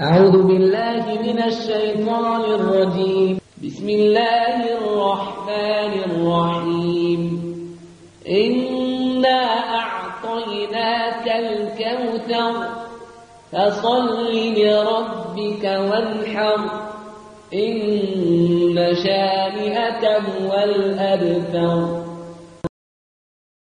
أعوذ بالله من الشيطان الرجيم. بسم الله الرحمن الرحيم. إنا أعطيناك الكوثر. فصل لربك وانحر. إن شانئك هو الأبتر.